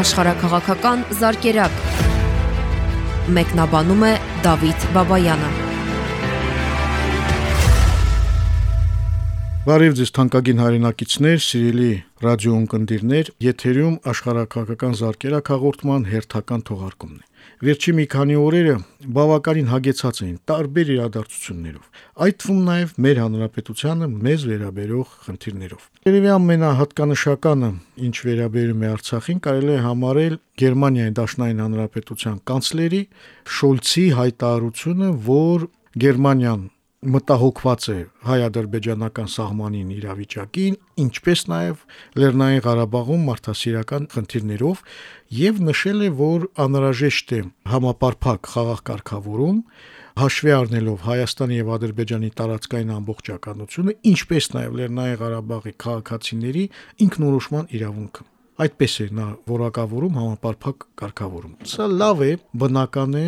աշխարհակղական զարգերակ։ Մեկնաբանում է Դավիթ Բաբայանը։ Բարև ձեզ թանկագին հայրենակիցներ, սիրելի ռադիո ունկնդիրներ, եթերում աշխարհակղական զարգերակ հաղորդման հերթական թողարկումն է։ Վերջի մի քանի օրերը բավականին հագեցած էին տարբեր իրադարձություններով, այդ թվում նաև մեր հանրապետությանը մեզ վերաբերող խնդիրներով։ Երևի ամենահատկանշականը, ինչ վերաբերում է Արցախին, կարելի է համարել Գերմանիայի Դաշնային Հանրապետության կանցլերի Շոլցի հայտարարությունը, որ Գերմանիան մտահոգված է հայ-ադրբեջանական սահմանին իրավիճակին, ինչպես նաև Լեռնային Ղարաբաղում մարդասիրական խնդիրներով եւ նշել է, որ անհրաժեշտ է համապարփակ խաղաղ կարգավորում հաշվի առնելով Հայաստանի եւ Ադրբեջանի տարածքային ամբողջականությունը, ինչպես նաև Լեռնային Ղարաբաղի քաղաքացիների ինքնորոշման իրավունքը։ Այդպես է նա որակավորում համապարփակ կարգավորում։ Սա լավ է, բնական է,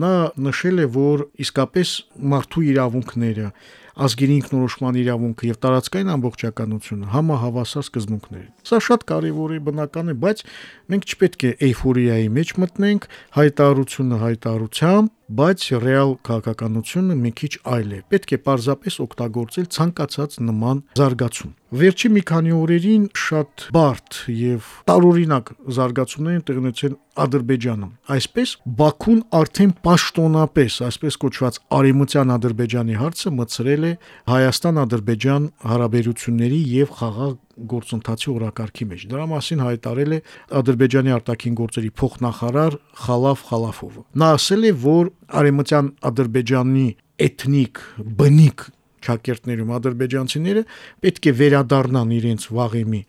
նա նշել է, որ իսկապես մարդու իրավունքները, ազգերի ինքնորոշման իրավունքը եւ տարածքային ամբողջականությունը համահավասար սկզբունքներ են։ Սա շատ կարեւոր է, բնական է, բայց մենք չպետք է էйֆորիայի մեջ մտնենք, հայտարարությունը հայտարարությամբ, բայց ռեալ քաղաքականությունը մի քիչ այլ է։ Պետք է պարզապես օգտագործել ցանկացած նման զարգացում։ Վերջի մի քանի օրերին շատ բարդ եւ տարօրինակ զարգացումներ են տեղի ունեցել Ադրբեջանում։ Այսպես Բաքուն արդեն պաշտոնապես, այսպես կոչված Արեմության Ադրբեջանի հարցը մցրել է Հայաստան-Ադրբեջան հարաբերությունների եւ խաղաղ գործընթացի օրակարգի մեջ։ Դրա մասին հայտարել է Ադրբեջանի արտաքին գործերի փոխնախարար Խալաֆ Խալաֆովը։ Նա ասել է, որ Արեմտյան Ադրբեջանի էթնիկ բնիկ ճակերտներում ադրբեջանցիները պետք է վերադառնան իրենց վաղեմի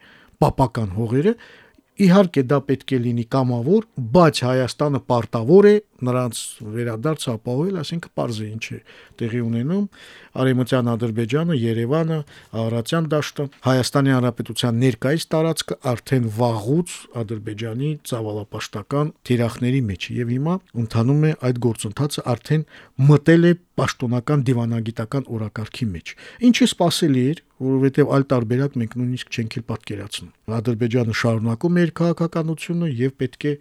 պապական հողերը Իհարկե դա պետք է լինի կամավոր, բայց Հայաստանը պարտավոր է նրանց վերադարձ ապահովել, ասինքն parze ինչ է տեղի ունենում. Արևմտյան Ադրբեջանը, Երևանը, Արարատյան դաշտը, Հայաստանի Հանրապետության ներկայիս տարածքը արդեն վաղուց Ադրբեջանի ցավալապաշտական թիրախների մեջ եւ հիմա ընթանում է այդ գործընթացը արդեն մտել է պաշտոնական դիվանագիտական օրակարգի մեջ։ Ինչը սпасելի էր որովհետև այլ տարբերակ մենք նույնիսկ չենք էլ պատկերացնում։ Ադրբեջանը շարունակում է իր քաղաքականությունը եւ պետք է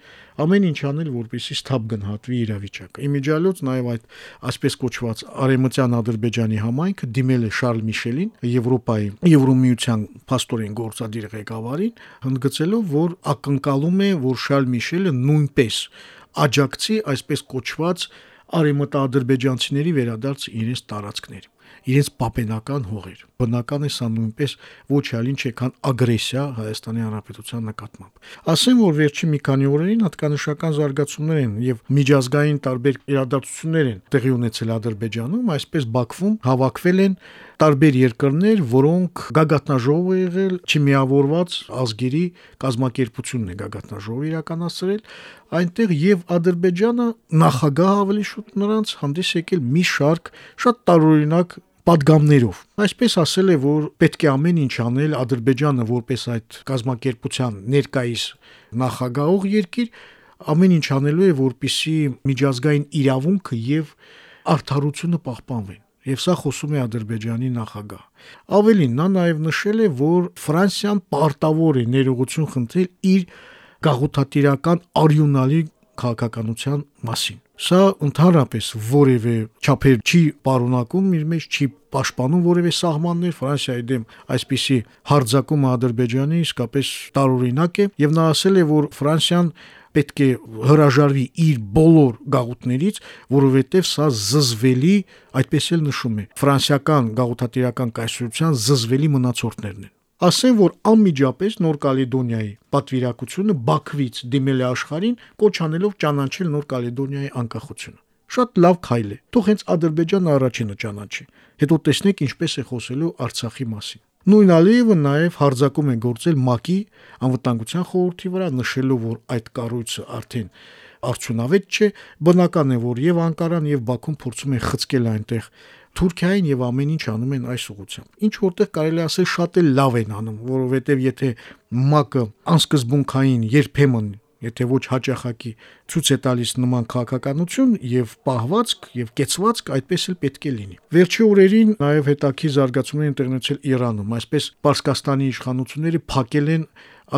ամեն ինչ անել, որպեսզի սթափ գնահատվի իրավիճակը։ Իմիջիալոց նաև այդ այսպես կոչված արեմտյան Ադրբեջանի համայնքը դիմել է Շարլ Միշելին, Եվրոպայի Եվրոմիության փաստորեն գործադիր ղեկավարին, հնդգծելով, որ ակնկալում է, որ Շարլ Միշելը նույնպես աջակցի այսպես կոչված արեմտա-ադրբեջանցիների վերադարձ իրենց տարածքներ իրենց պապենական հողեր։ Բնական է սա նույնպես ոչ այլ ինչ է, քան ագրեսիա Հայաստանի Հանրապետության նկատմամբ։ Ասեմ, որ վերջի մի քանի օրերին հատկանշական զարգացումներ են եւ միջազգային տարբեր իրադարձություններ են տեղի ունեցել Ադրբեջանում, այսպես Բաքվում հավաքվել են տարբեր երկրներ, որոնք գագաթնաժողով է եղել չմիավորված ազգերի կազմակերպությունն է գագաթնաժողով իրականացրել այնտեղ եւ Ադրբեջանը նախագահ ավելի շուտ նրանց հանդես եկել մի շարք շատ տարօրինակ падգամներով։ Այսպես ասել է, որ պետք է ամեն ինչ անել Ադրբեջանը որպես այդ կազմակերպության ներկայիս նախագահող երկիր, ամեն ինչ անելու է, որպիսի միջազգային իրավունքը եւ արդարությունը պահպանվեն։ Եվ սա խոսում է Ադրբեջանի նախագահ։ Ավելին նա նաև նշել է, որ Ֆրանսիան պարտավոր է ներողություն խնդրել իր գաղութատիրական արյունալի քաղաքականության մասին։ Սա ընդհանրապես որևէ չափեր չի պարունակում իր մեջ չի պաշտպանում որևէ սահմաններ Ֆրանսիայի դեմ այսպիսի հարձակումը Ադրբեջանի իսկապես տարօրինակ է եւ նա ասել է որ Ֆրանսիան պետք է հրաժարվի իր բոլոր գաղութներից, որովհետև սա զզվելի, այդպես էլ նշում է, ֆրանսիական գաղութատիրական կայսրության զզվելի մնացորդներն են։ Ասեն, որ անմիջապես Նոր Կալեդոնիայի պատվիրակությունը Բաքվից դիմել է աշխարհին, կոչ անելով ճանաչել Նոր Կալեդոնիայի անկախությունը։ Շատ լավ քայլ է։ Թող հենց Ադրբեջանը առաջինը ճանաչի։ Հետո տեսնենք ինչպես է խոսելու Արցախի մասին։ Նույն Ալիևը նաև հարձակում է գործել ՄԱԿ-ի անվտանգության խորհրդի վրա, նշելով, որ այդ կառույցը արդեն արդյունավետ չէ, բնական է, որ եւ Անկարան եւ Բաքուն փորձում են խցկել այնտեղ Թուրքիային եւ ամեն ինչ անում են այս ուղությամբ։ Ինչ որտեղ կարելի ասել շատ էլ լավ են անում, որովհետեւ եթե ՄԱԿ-ը անսկզբունքային երբեմն եթե ոչ հաճախակի ցույց է տալիս նման քաղաքականություն եւ պահվածք եւ կեցվածք այդպես էլ պետք է լինի։ Վերջի օրերին նաեւ հետաքի զարգացումներ ինտերնետել Իրանում, այսպես Պարսկաստանի իշխանությունները փակել են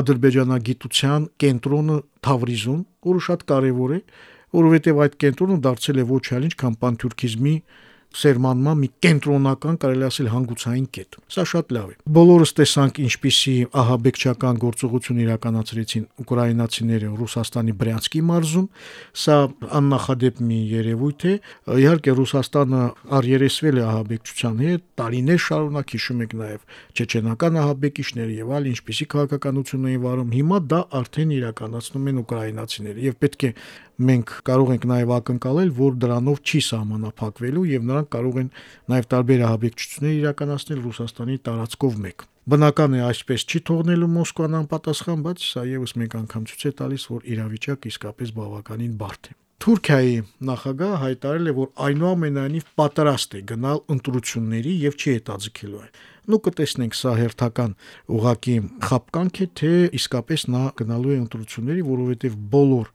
ադրբեջանագիտության կենտրոնը Թավրիզում, որը շատ կարևոր է, որովհետև այդ կենտրոնը դարձել է ոչ այլ ինչ քան պանթուրքիզմի սերմանման մի կենտրոնական, կարելի ասել հանգուցային կետ։ Սա շատ լավ է։ Բոլորս տեսանք ինչպիսի ահաբեկչական գործողություն իրականացրեցին ուկրաինացիները Ռուսաստանի Բրյանսկի մարզում։ Սա աննախադեպ մի երևույթ է։ Իհարկե Ռուսաստանը առերեսվել է ահաբեկչության հետ, տարիներ շարունակ հիշում եք նաև չեչենական ահաբեկիչները եւ այլ ինչպիսի քաղաքականություն էին վարում։ Հիմա դա արդեն իրականացնում են ուկրաինացիները եւ պետք է մենք կարող ենք նաև ակնկալել, որ դրանով չի սահմանափակվելու եւ նրանք կարող են նաև տարբեր ահաբեկչություններ իրականացնել Ռուսաստանի տարածքով մեկ։ Բնական է այսպես չի թողնելու Մոսկվան անպատասխան, բայց սա եւս մեկ անգամ ցույց է տալիս, որ իրավիճակը իսկապես բավականին բարդ է։ Թուրքիայի նախագահը հայտարարել է, որ այնուամենայնիվ պատրաստ է գնալ ընտրությունների եւ չի հետաձգելու այն։ Նու կտեսնենք սա հերթական ուղակի խապկանք է, թե իսկապես նա գնալու է ընտրությունների, որովհետեւ բոլոր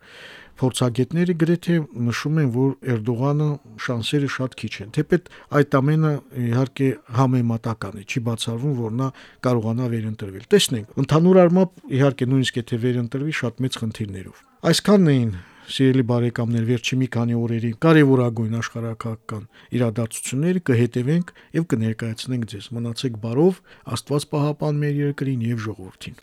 փորձագետները գրեթե նշում են, որ Էրդողանը շանսերը շատ քիչ են։ Թեպետ այդ ամենը իհարկե համեմատական է, չի բացառվում, որ նա կարողանա վերընտրվել։ Տեսնենք, ընդհանուր առմամբ իհարկե նույնիսկ եթե վերընտրվի շատ մեծ խնդիրներով։ Այսքանն էին սիրելի բարեկամներ, վերջի մի քանի օրերի կարևորագույն աշխարհակական իրադարձությունները կհետևենք եւ կներկայացնենք ձեզ։ Մնացեք բարով, Աստված պահապան մեր երկրին եւ ժողովրդին։